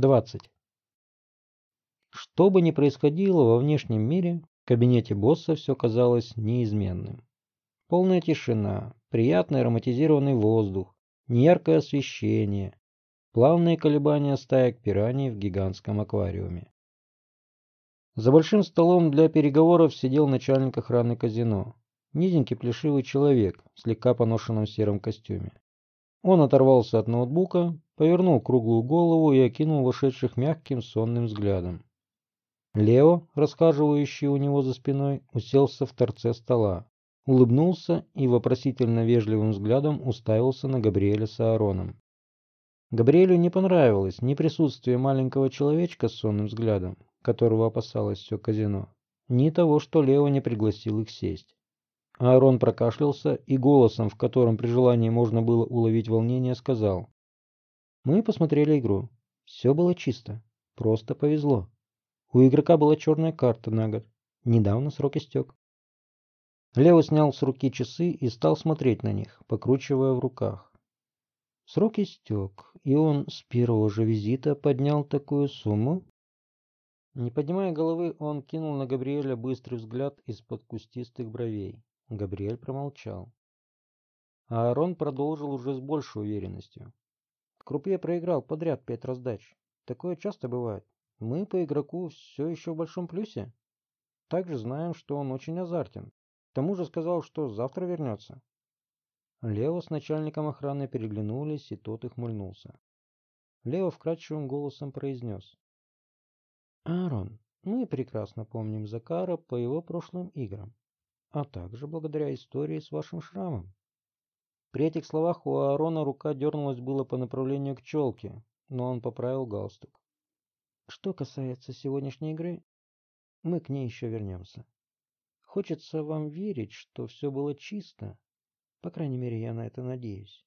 20. Что бы ни происходило во внешнем мире, в кабинете босса все казалось неизменным. Полная тишина, приятный ароматизированный воздух, неяркое освещение, плавные колебания стаек пираний в гигантском аквариуме. За большим столом для переговоров сидел начальник охраны казино, низенький плешивый человек в слегка поношенном сером костюме. Он оторвался от ноутбука, повернул круглую голову и окинул вошедших мягким сонным взглядом. Лео, расхаживающий у него за спиной, уселся в торце стола, улыбнулся и вопросительно вежливым взглядом уставился на Габриэля с Аароном. Габриэлю не понравилось ни присутствие маленького человечка с сонным взглядом, которого опасалось все казино, ни того, что Лео не пригласил их сесть. Аарон прокашлялся и голосом, в котором при желании можно было уловить волнение, сказал. Мы посмотрели игру. Все было чисто. Просто повезло. У игрока была черная карта на год. Недавно срок истек. Лео снял с руки часы и стал смотреть на них, покручивая в руках. Срок истек, и он с первого же визита поднял такую сумму. Не поднимая головы, он кинул на Габриэля быстрый взгляд из-под кустистых бровей. Габриэль промолчал. А Аарон продолжил уже с большей уверенностью. Крупье проиграл подряд пять раздач. Такое часто бывает. Мы по игроку все еще в большом плюсе. Также знаем, что он очень азартен. К тому же сказал, что завтра вернется. Лео с начальником охраны переглянулись, и тот их мульнулся. Лео вкрадчивым голосом произнес. «Аарон, мы прекрасно помним Закара по его прошлым играм а также благодаря истории с вашим шрамом. При этих словах у Аарона рука дернулась было по направлению к челке, но он поправил галстук. Что касается сегодняшней игры, мы к ней еще вернемся. Хочется вам верить, что все было чисто. По крайней мере, я на это надеюсь.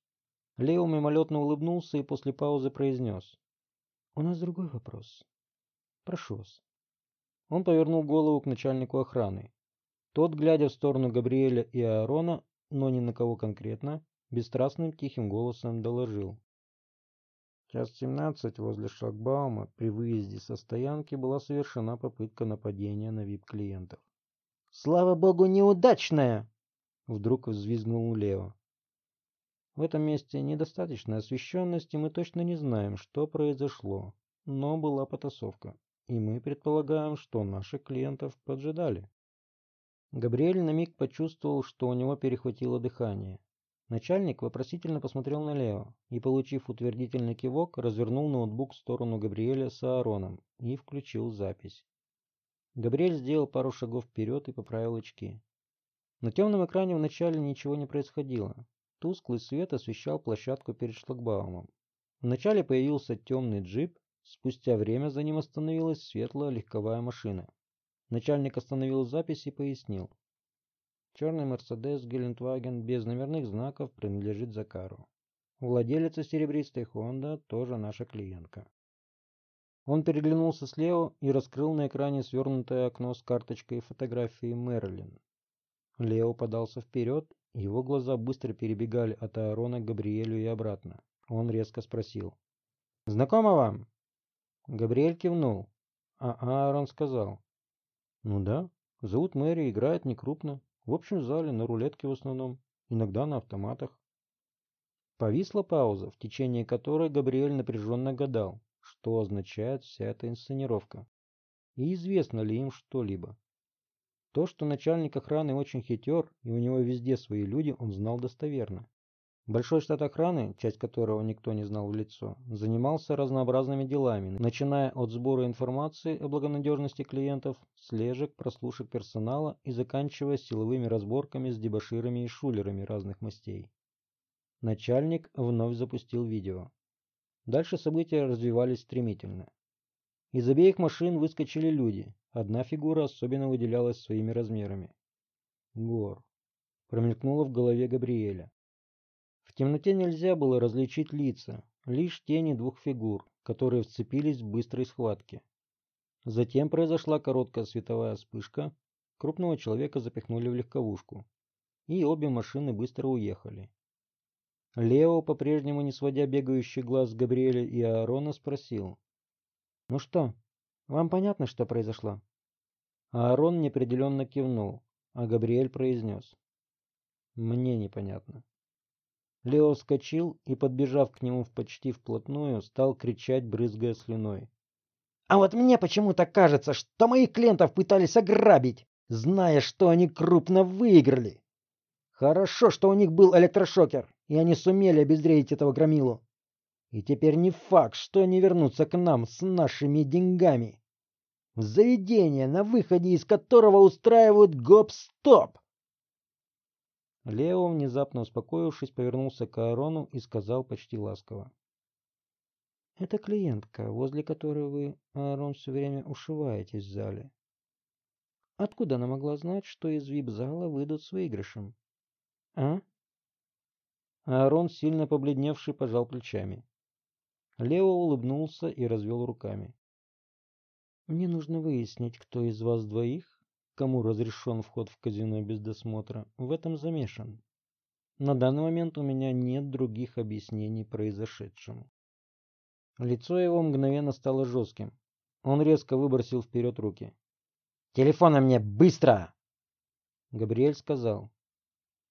Лео мимолетно улыбнулся и после паузы произнес. У нас другой вопрос. Прошу вас. Он повернул голову к начальнику охраны. Тот, глядя в сторону Габриэля и Аарона, но ни на кого конкретно, бесстрастным тихим голосом доложил. Час 17 возле шлагбаума при выезде со стоянки была совершена попытка нападения на вип-клиентов. «Слава богу, неудачная!» Вдруг взвизгнул Лео. В этом месте недостаточно освещенности, мы точно не знаем, что произошло, но была потасовка, и мы предполагаем, что наших клиентов поджидали. Габриэль на миг почувствовал, что у него перехватило дыхание. Начальник вопросительно посмотрел на Лео и, получив утвердительный кивок, развернул ноутбук в сторону Габриэля с Аароном и включил запись. Габриэль сделал пару шагов вперед и поправил очки. На темном экране вначале ничего не происходило. Тусклый свет освещал площадку перед шлагбаумом. Вначале появился темный джип, спустя время за ним остановилась светлая легковая машина. Начальник остановил запись и пояснил. Черный Мерседес Гелендваген без номерных знаков принадлежит Закару. Владелица серебристой Хонда тоже наша клиентка. Он переглянулся с Лео и раскрыл на экране свернутое окно с карточкой фотографии Мэрилин. Лео подался вперед, его глаза быстро перебегали от Аарона к Габриэлю и обратно. Он резко спросил. «Знакомо вам?» Габриэль кивнул, а Аарон сказал. Ну да, зовут Мэри, играет некрупно. В общем зале, на рулетке в основном. Иногда на автоматах. Повисла пауза, в течение которой Габриэль напряженно гадал, что означает вся эта инсценировка. И известно ли им что-либо. То, что начальник охраны очень хитер, и у него везде свои люди, он знал достоверно. Большой штат охраны, часть которого никто не знал в лицо, занимался разнообразными делами, начиная от сбора информации о благонадежности клиентов, слежек, прослушек персонала и заканчивая силовыми разборками с дебоширами и шулерами разных мастей. Начальник вновь запустил видео. Дальше события развивались стремительно. Из обеих машин выскочили люди. Одна фигура особенно выделялась своими размерами. Гор. Промелькнуло в голове Габриэля. В темноте нельзя было различить лица, лишь тени двух фигур, которые вцепились в быстрой схватке. Затем произошла короткая световая вспышка, крупного человека запихнули в легковушку, и обе машины быстро уехали. Лео, по-прежнему не сводя бегающий глаз с Габриэля и Аарона, спросил. Ну что, вам понятно, что произошло? Аарон неопределенно кивнул, а Габриэль произнес. Мне непонятно. Лео вскочил и, подбежав к нему почти вплотную, стал кричать, брызгая слюной. «А вот мне почему-то кажется, что моих клиентов пытались ограбить, зная, что они крупно выиграли. Хорошо, что у них был электрошокер, и они сумели обезвредить этого громилу. И теперь не факт, что они вернутся к нам с нашими деньгами. В заведение, на выходе из которого устраивают гоп-стоп. Лео, внезапно успокоившись, повернулся к Аарону и сказал почти ласково. «Это клиентка, возле которой вы, Аарон, все время ушиваетесь в зале. Откуда она могла знать, что из вип-зала выйдут с выигрышем? А?» Аарон, сильно побледневший, пожал плечами. Лео улыбнулся и развел руками. «Мне нужно выяснить, кто из вас двоих кому разрешен вход в казино без досмотра, в этом замешан. На данный момент у меня нет других объяснений произошедшему. Лицо его мгновенно стало жестким. Он резко выбросил вперед руки. «Телефоны мне, быстро!» Габриэль сказал.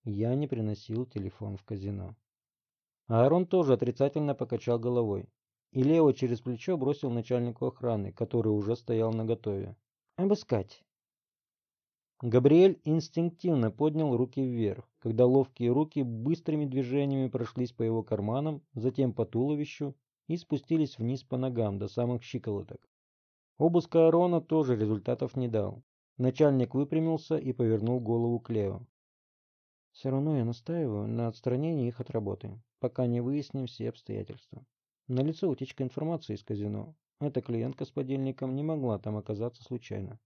Я не приносил телефон в казино. Аарон тоже отрицательно покачал головой. И Лео через плечо бросил начальнику охраны, который уже стоял наготове. «Обыскать. Габриэль инстинктивно поднял руки вверх, когда ловкие руки быстрыми движениями прошлись по его карманам, затем по туловищу и спустились вниз по ногам до самых щиколоток. Обыск Аарона тоже результатов не дал. Начальник выпрямился и повернул голову к Лео. «Все равно я настаиваю на отстранении их от работы, пока не выясним все обстоятельства. Налицо утечка информации из казино. Эта клиентка с подельником не могла там оказаться случайно.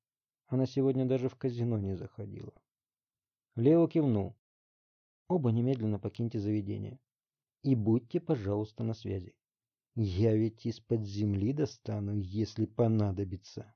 Она сегодня даже в казино не заходила. Лео кивнул. Оба немедленно покиньте заведение. И будьте, пожалуйста, на связи. Я ведь из-под земли достану, если понадобится.